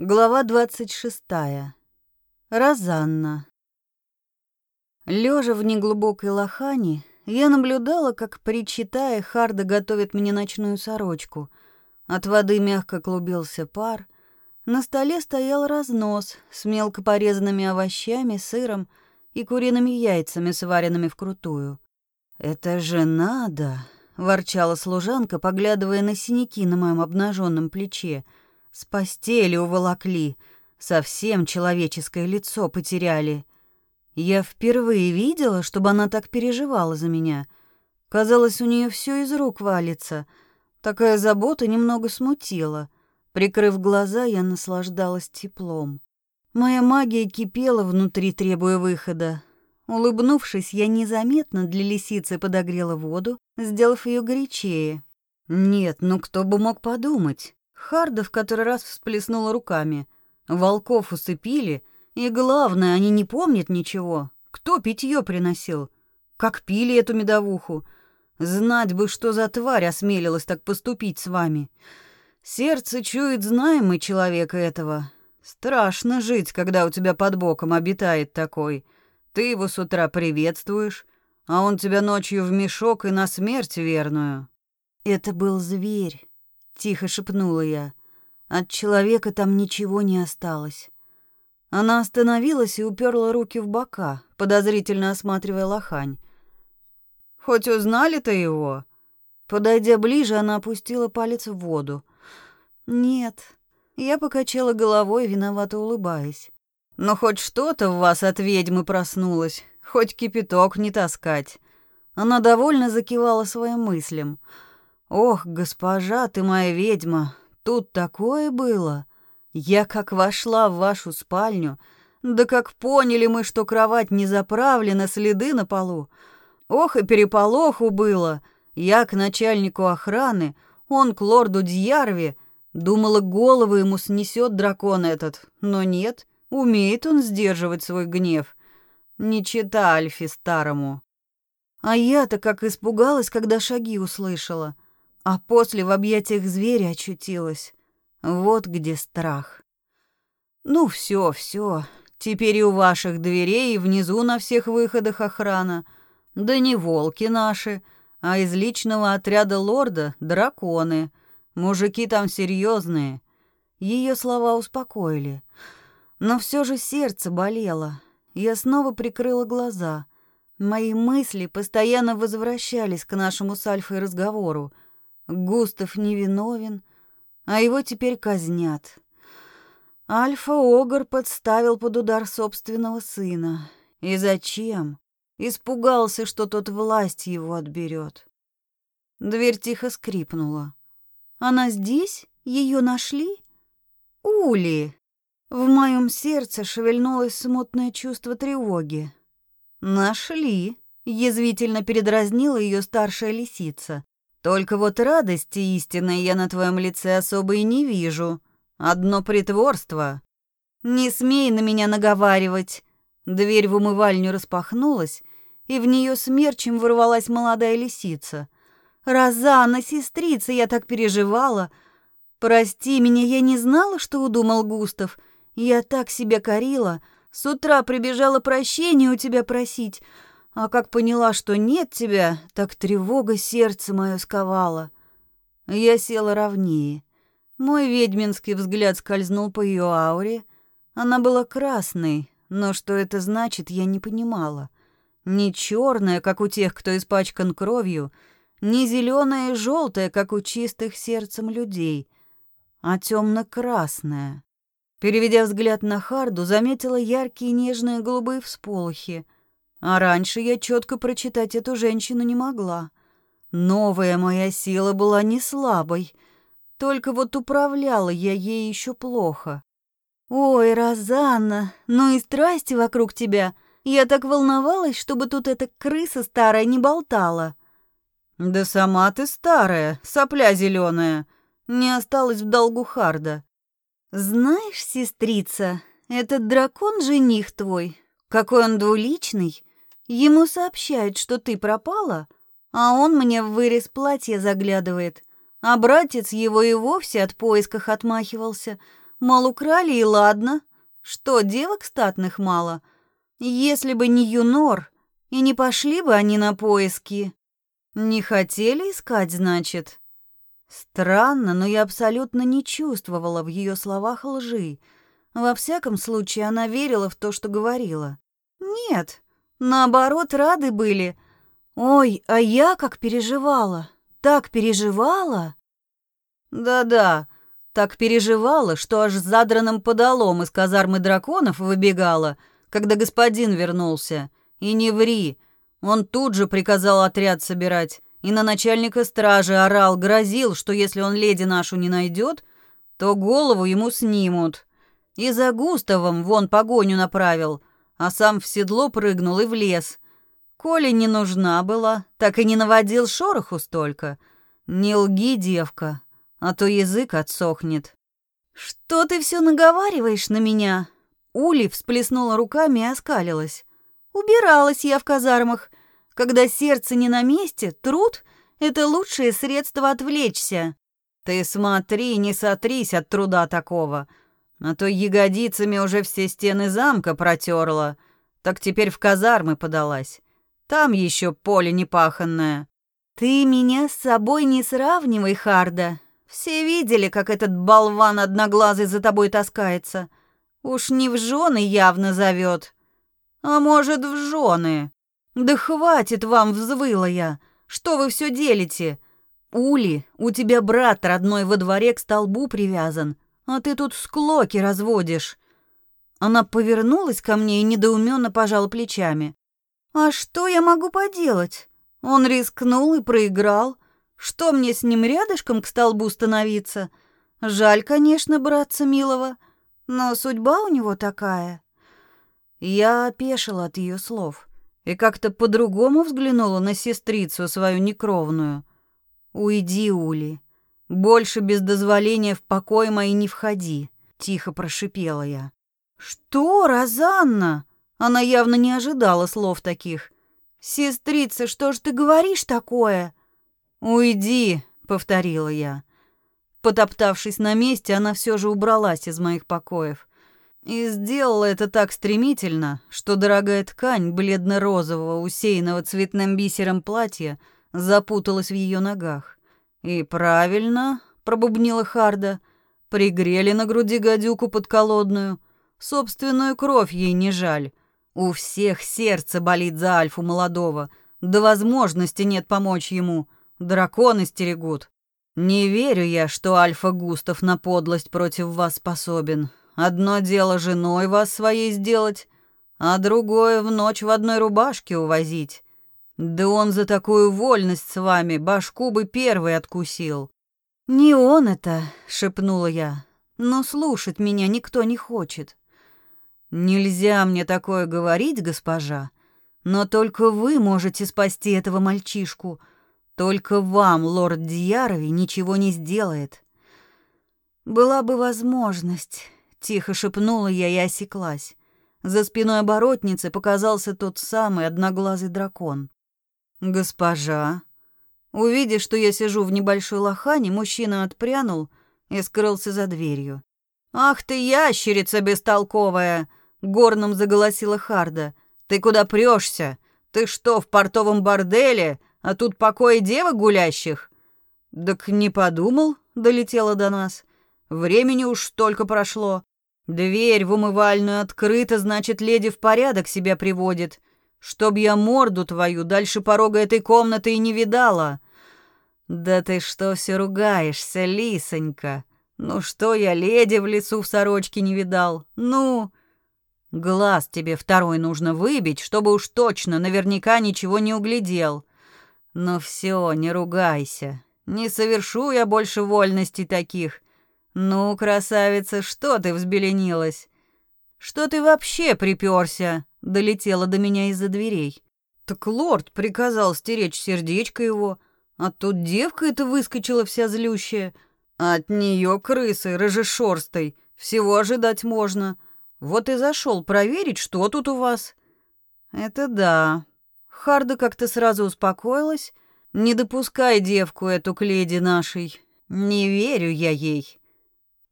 Глава двадцать шестая. Розанна. Лежа в неглубокой лохане, я наблюдала, как, причитая, Харда готовит мне ночную сорочку. От воды мягко клубился пар. На столе стоял разнос с мелко порезанными овощами, сыром и куриными яйцами, сваренными вкрутую. «Это же надо!» — ворчала служанка, поглядывая на синяки на моем обнаженном плече — с постели уволокли, совсем человеческое лицо потеряли. Я впервые видела, чтобы она так переживала за меня. Казалось, у нее все из рук валится. Такая забота немного смутила. Прикрыв глаза, я наслаждалась теплом. Моя магия кипела внутри, требуя выхода. Улыбнувшись, я незаметно для лисицы подогрела воду, сделав ее горячее. Нет, ну кто бы мог подумать. Харда в который раз всплеснула руками. Волков усыпили, и главное, они не помнят ничего. Кто питье приносил? Как пили эту медовуху? Знать бы, что за тварь осмелилась так поступить с вами. Сердце чует знаемый человека этого. Страшно жить, когда у тебя под боком обитает такой. Ты его с утра приветствуешь, а он тебя ночью в мешок и на смерть верную. Это был зверь. Тихо шепнула я. От человека там ничего не осталось. Она остановилась и уперла руки в бока, подозрительно осматривая лохань. «Хоть узнали-то его?» Подойдя ближе, она опустила палец в воду. «Нет». Я покачала головой, виновато улыбаясь. «Но хоть что-то в вас от ведьмы проснулось, хоть кипяток не таскать». Она довольно закивала своим мыслям. «Ох, госпожа, ты моя ведьма, тут такое было. Я как вошла в вашу спальню, да как поняли мы, что кровать не заправлена, следы на полу. Ох, и переполоху было. Я к начальнику охраны, он к лорду Дьярви. Думала, голову ему снесет дракон этот, но нет, умеет он сдерживать свой гнев. Не чита Альфи старому. А я-то как испугалась, когда шаги услышала — а после в объятиях зверя очутилась. Вот где страх. Ну все, все. Теперь и у ваших дверей, и внизу на всех выходах охрана. Да не волки наши, а из личного отряда лорда драконы. Мужики там серьезные. Ее слова успокоили. Но все же сердце болело. Я снова прикрыла глаза. Мои мысли постоянно возвращались к нашему с Альфой разговору. Густав невиновен, а его теперь казнят. Альфа-Огр подставил под удар собственного сына. И зачем? Испугался, что тот власть его отберет. Дверь тихо скрипнула. Она здесь? Ее нашли? Ули! В моем сердце шевельнулось смутное чувство тревоги. Нашли, язвительно передразнила ее старшая лисица. Только вот радости истинной я на твоем лице особо и не вижу. Одно притворство. Не смей на меня наговаривать. Дверь в умывальню распахнулась, и в нее смерчем ворвалась молодая лисица. «Розанна, сестрица, я так переживала. Прости меня, я не знала, что удумал Густав. Я так себя корила. С утра прибежала прощения у тебя просить. А как поняла, что нет тебя, так тревога сердце мое сковала. Я села ровнее. Мой ведьминский взгляд скользнул по ее ауре. Она была красной, но что это значит, я не понимала. Не черная, как у тех, кто испачкан кровью, не зеленая и желтая, как у чистых сердцем людей, а темно-красная. Переведя взгляд на Харду, заметила яркие нежные голубые всполохи — а раньше я четко прочитать эту женщину не могла. Новая моя сила была не слабой, только вот управляла я ей еще плохо. «Ой, Розанна, ну и страсти вокруг тебя. Я так волновалась, чтобы тут эта крыса старая не болтала». «Да сама ты старая, сопля зеленая. Не осталось в долгу Харда». «Знаешь, сестрица, этот дракон-жених твой, какой он двуличный. Ему сообщают, что ты пропала, а он мне в вырез платья заглядывает. А братец его и вовсе от поисках отмахивался. Мол, украли и ладно. Что, девок статных мало? Если бы не Юнор, и не пошли бы они на поиски. Не хотели искать, значит? Странно, но я абсолютно не чувствовала в ее словах лжи. Во всяком случае, она верила в то, что говорила. Нет, наоборот, рады были. Ой, а я как переживала. Так переживала. Да-да, так переживала, что аж с задранным подолом из казармы драконов выбегала, когда господин вернулся. И не ври, он тут же приказал отряд собирать и на начальника стражи орал, грозил, что если он леди нашу не найдет, то голову ему снимут. И за Густавом вон погоню направил, а сам в седло прыгнул и в лес. Коли не нужна была, так и не наводил шороху столько. Не лги, девка, а то язык отсохнет. Что ты все наговариваешь на меня? Ули всплеснула руками и оскалилась. Убиралась я в казармах, когда сердце не на месте, труд — это лучшее средство отвлечься. Ты смотри, не сотрись от труда такого, а то ягодицами уже все стены замка протерла, так теперь в казармы подалась. Там еще поле непаханное. Ты меня с собой не сравнивай, Харда. Все видели, как этот болван одноглазый за тобой таскается. Уж не в жены явно зовет. А может, в жены. «Да хватит вам!» — взвыла я. «Что вы все делите? Ули, у тебя брат родной во дворе к столбу привязан, а ты тут склоки разводишь». Она повернулась ко мне и недоуменно пожала плечами. «А что я могу поделать? Он рискнул и проиграл. Что мне с ним рядышком к столбу становиться? Жаль, конечно, братца милого, но судьба у него такая». Я опешила от ее слов и как-то по-другому взглянула на сестрицу свою некровную. «Уйди, Ули. Больше без дозволения в покой мои не входи», — тихо прошипела я. «Что, Розанна?» Она явно не ожидала слов таких. «Сестрица, что ж ты говоришь такое?» «Уйди», — повторила я. Потоптавшись на месте, она все же убралась из моих покоев. И сделала это так стремительно, что дорогая ткань бледно-розового, усеянного цветным бисером платья запуталась в ее ногах. «И правильно», — пробубнила Харда, — «пригрели на груди гадюку подколодную. Собственную кровь ей не жаль. У всех сердце болит за Альфу молодого, да возможности нет помочь ему. Драконы стерегут. Не верю я, что Альфа Густав на подлость против вас способен. Одно дело женой вас своей сделать, а другое в ночь в одной рубашке увозить. Да он за такую вольность с вами башку бы первый откусил. Не он это, шепнула я. Но слушать меня никто не хочет. Нельзя мне такое говорить, госпожа, но только вы можете спасти этого мальчишку. Только вам лорд Дьярови ничего не сделает. Была бы возможность, Тихо шепнула я и осеклась. За спиной оборотницы показался тот самый одноглазый дракон. «Госпожа!» Увидев, что я сижу в небольшой лохане, мужчина отпрянул и скрылся за дверью. «Ах ты, ящерица бестолковая!» — горном заголосила Харда. «Ты куда прёшься? Ты что, в портовом борделе? А тут покои девок гулящих?» «Так не подумал», — долетело до нас. «Времени уж столько прошло. Дверь в умывальную открыта, значит, леди в порядок себя приводит. Чтоб я морду твою дальше порога этой комнаты и не видала. Да ты что все ругаешься, лисонька? Ну что я леди в лесу в сорочке не видал? Ну, глаз тебе второй нужно выбить, чтобы уж точно наверняка ничего не углядел. Но все, не ругайся. Не совершу я больше вольностей таких. «Ну, красавица, что ты взбеленилась? Что ты вообще приперся?» — долетела до меня из-за дверей. «Так лорд приказал стеречь сердечко его, а тут девка эта выскочила вся злющая. От нее крысы рыжешорстой всего ожидать можно. Вот и зашел проверить, что тут у вас». «Это да». Харда как-то сразу успокоилась. «Не допускай девку эту к леди нашей. Не верю я ей».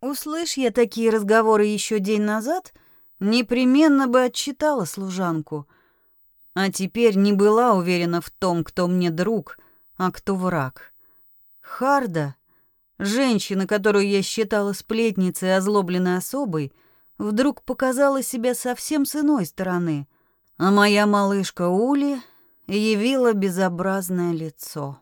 Услышь я такие разговоры еще день назад, непременно бы отчитала служанку. А теперь не была уверена в том, кто мне друг, а кто враг. Харда, женщина, которую я считала сплетницей озлобленной особой, вдруг показала себя совсем с иной стороны, а моя малышка Ули явила безобразное лицо.